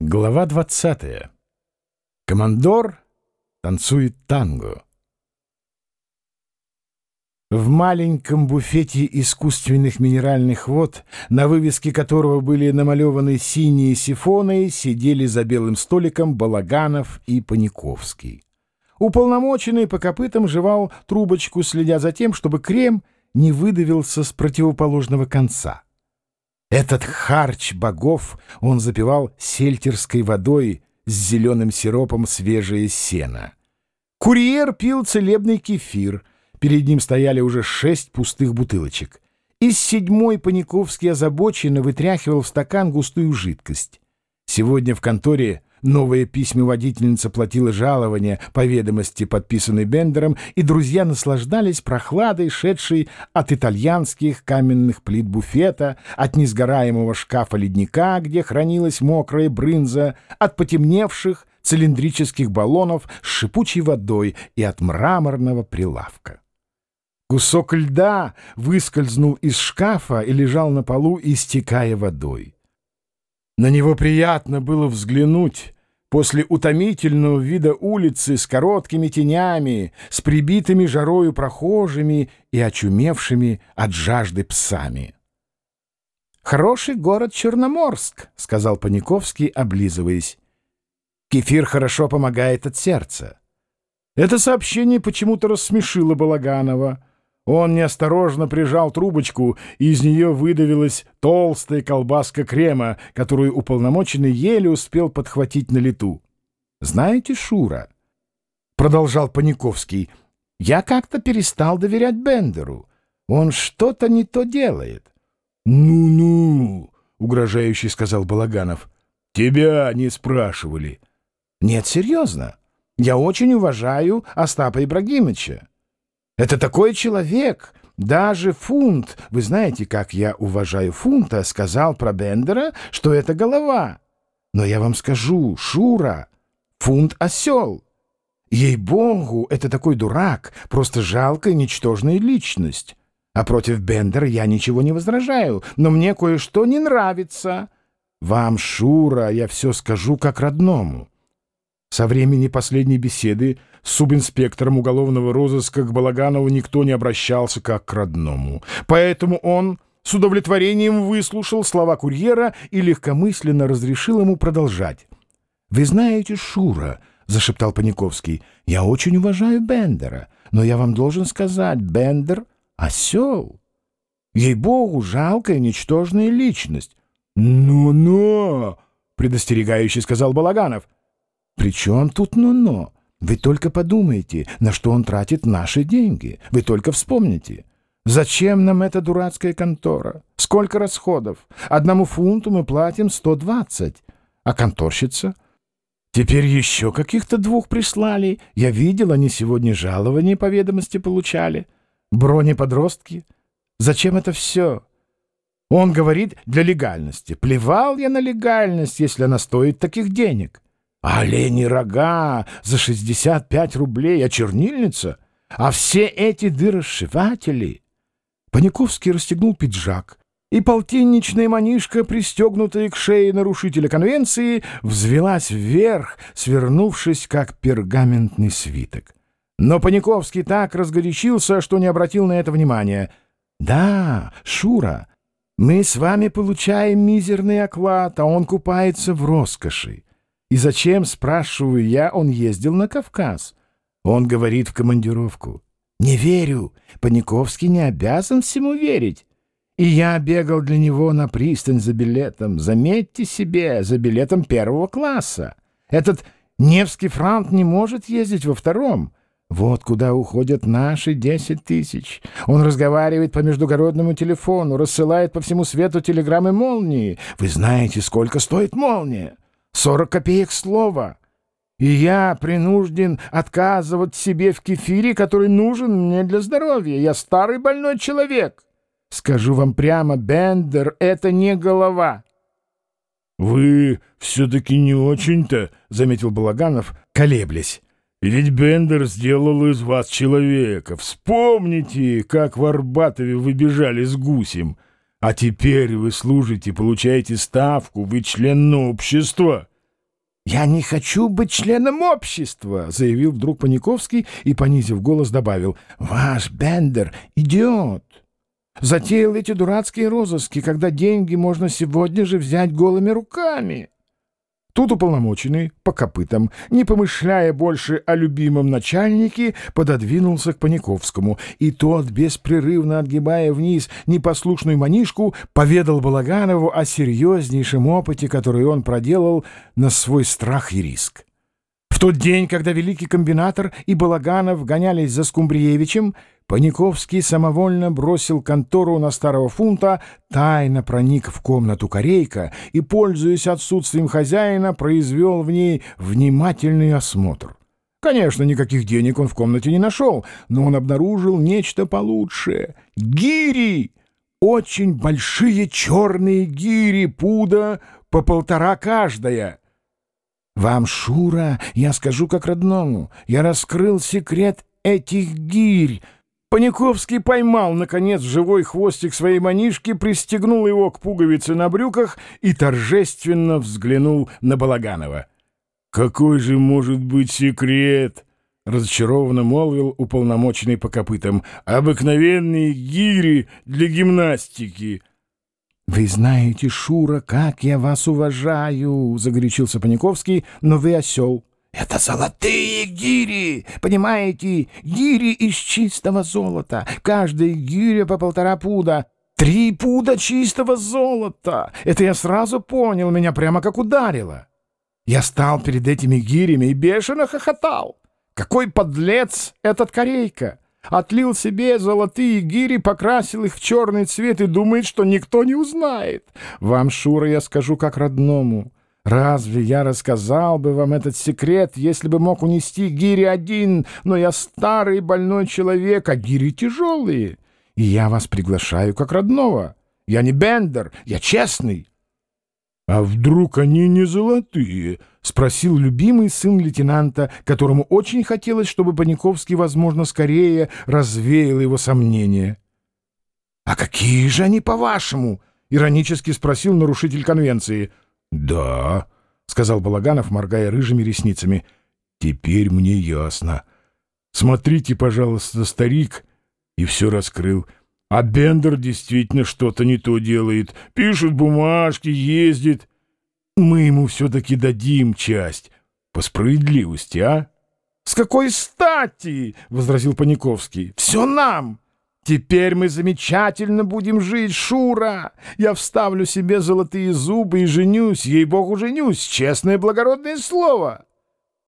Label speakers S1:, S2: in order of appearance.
S1: Глава 20. Командор танцует танго. В маленьком буфете искусственных минеральных вод, на вывеске которого были намалеваны синие сифоны, сидели за белым столиком Балаганов и Паниковский. Уполномоченный по копытам жевал трубочку, следя за тем, чтобы крем не выдавился с противоположного конца. Этот харч богов он запивал сельтерской водой с зеленым сиропом свежее сено. Курьер пил целебный кефир. Перед ним стояли уже шесть пустых бутылочек. Из седьмой Паниковский озабоченно вытряхивал в стакан густую жидкость. Сегодня в конторе Новая письмоводительница платила жалование по ведомости, подписанной Бендером, и друзья наслаждались прохладой, шедшей от итальянских каменных плит буфета, от несгораемого шкафа ледника, где хранилась мокрая брынза, от потемневших цилиндрических баллонов с шипучей водой и от мраморного прилавка. Кусок льда выскользнул из шкафа и лежал на полу, истекая водой. На него приятно было взглянуть после утомительного вида улицы с короткими тенями, с прибитыми жарою прохожими и очумевшими от жажды псами. «Хороший город Черноморск», — сказал Паниковский, облизываясь. «Кефир хорошо помогает от сердца». Это сообщение почему-то рассмешило Балаганова — он неосторожно прижал трубочку, и из нее выдавилась толстая колбаска крема, которую уполномоченный еле успел подхватить на лету. «Знаете, Шура?» — продолжал Паниковский. «Я как-то перестал доверять Бендеру. Он что-то не то делает».
S2: «Ну-ну», — угрожающе сказал Балаганов. «Тебя не спрашивали».
S1: «Нет, серьезно. Я очень уважаю Остапа Ибрагимовича. Это такой человек, даже Фунт, вы знаете, как я уважаю Фунта, сказал про Бендера, что это голова. Но я вам скажу, Шура, Фунт — осел. Ей-богу, это такой дурак, просто жалкая, ничтожная личность. А против Бендера я ничего не возражаю, но мне кое-что не нравится. Вам, Шура, я все скажу как родному. Со времени последней беседы субинспектором уголовного розыска к Балаганову никто не обращался как к родному. Поэтому он с удовлетворением выслушал слова курьера и легкомысленно разрешил ему продолжать. «Вы знаете, Шура», — зашептал Паниковский, — «я очень уважаю Бендера, но я вам должен сказать, Бендер — осел. Ей-богу, жалкая, ничтожная личность».
S2: «Но-но!» — предостерегающе сказал Балаганов —
S1: «При чем тут но-но? Вы только подумайте, на что он тратит наши деньги. Вы только вспомните. Зачем нам эта дурацкая контора? Сколько расходов? Одному фунту мы платим 120. А конторщица? Теперь еще каких-то двух прислали. Я видел, они сегодня жалования по ведомости получали. Бронеподростки. Зачем это все?» Он говорит для легальности. Плевал я на легальность, если она стоит таких денег. А олени рога за 65 рублей, а чернильница, а все эти дыросшиватели. Паниковский расстегнул пиджак, и полтинничная манишка, пристегнутая к шее нарушителя конвенции, взвелась вверх, свернувшись, как пергаментный свиток. Но Паниковский так разгорячился, что не обратил на это внимания. «Да, Шура, мы с вами получаем мизерный оклад, а он купается в роскоши. И зачем, спрашиваю я, он ездил на Кавказ? Он говорит в командировку. Не верю. Паниковский не обязан всему верить. И я бегал для него на пристань за билетом. Заметьте себе, за билетом первого класса. Этот Невский франт не может ездить во втором. Вот куда уходят наши десять тысяч. Он разговаривает по междугородному телефону, рассылает по всему свету телеграммы молнии. Вы знаете, сколько стоит молния? Сорок копеек слова. И я принужден отказывать себе в кефире, который нужен мне для здоровья. Я старый больной человек. Скажу вам прямо, Бендер — это не голова.
S2: — Вы все-таки не очень-то, — заметил Балаганов, колеблясь. Ведь Бендер сделал из вас человека. Вспомните, как в Арбатове вы бежали с гусем. А теперь вы служите, получаете ставку, вы член общества.
S1: «Я не хочу быть членом общества», — заявил вдруг Паниковский и, понизив голос, добавил. «Ваш Бендер — идиот. Затеял эти дурацкие розыски, когда деньги можно сегодня же взять голыми руками». Тут уполномоченный, по копытам, не помышляя больше о любимом начальнике, пододвинулся к Паниковскому, и тот, беспрерывно отгибая вниз непослушную манишку, поведал Балаганову о серьезнейшем опыте, который он проделал на свой страх и риск. В тот день, когда великий комбинатор и Балаганов гонялись за Скумбриевичем, Паниковский самовольно бросил контору на старого фунта, тайно проник в комнату корейка и, пользуясь отсутствием хозяина, произвел в ней внимательный осмотр. Конечно, никаких денег он в комнате не нашел, но он обнаружил нечто получше — гири! Очень большие черные гири пуда по полтора каждая. Вам, Шура, я скажу как родному, я раскрыл секрет этих гирь, Паниковский поймал, наконец, живой хвостик своей манишки, пристегнул его к пуговице на брюках и торжественно взглянул на Балаганова.
S2: «Какой же может быть секрет?» — разочарованно молвил уполномоченный по копытам. «Обыкновенные гири для гимнастики».
S1: «Вы знаете, Шура, как я вас уважаю!» — загорячился Паниковский, но вы осел. Это золотые гири, понимаете? Гири из чистого золота. Каждая гиря по полтора пуда. Три пуда чистого золота. Это я сразу понял, меня прямо как ударило. Я стал перед этими гирями и бешено хохотал. Какой подлец этот корейка! Отлил себе золотые гири, покрасил их в черный цвет и думает, что никто не узнает. Вам, Шура, я скажу как родному. Разве я рассказал бы вам этот секрет, если бы мог унести гири один, но я старый больной человек, а гири тяжелые, и я вас приглашаю как родного. Я не Бендер, я честный.
S2: — А вдруг они не золотые? — спросил любимый сын лейтенанта, которому очень хотелось, чтобы Паниковский, возможно, скорее развеял его сомнения.
S1: — А какие же они, по-вашему? — иронически спросил нарушитель конвенции.
S2: — «Да», — сказал Балаганов, моргая рыжими ресницами. «Теперь мне ясно. Смотрите, пожалуйста, старик». И все раскрыл. А Бендер действительно что-то не то делает. Пишет бумажки, ездит. Мы ему все-таки дадим часть. По справедливости, а?
S1: — С какой стати? — возразил Паниковский. — Все нам. Теперь мы замечательно будем жить, Шура! Я вставлю себе золотые зубы и женюсь, ей-богу, женюсь, честное благородное слово!»